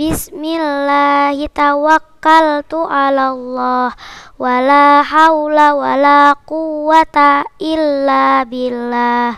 Bismillahitawakkaltu ala Allah Wala hawla wala quwata illa billah.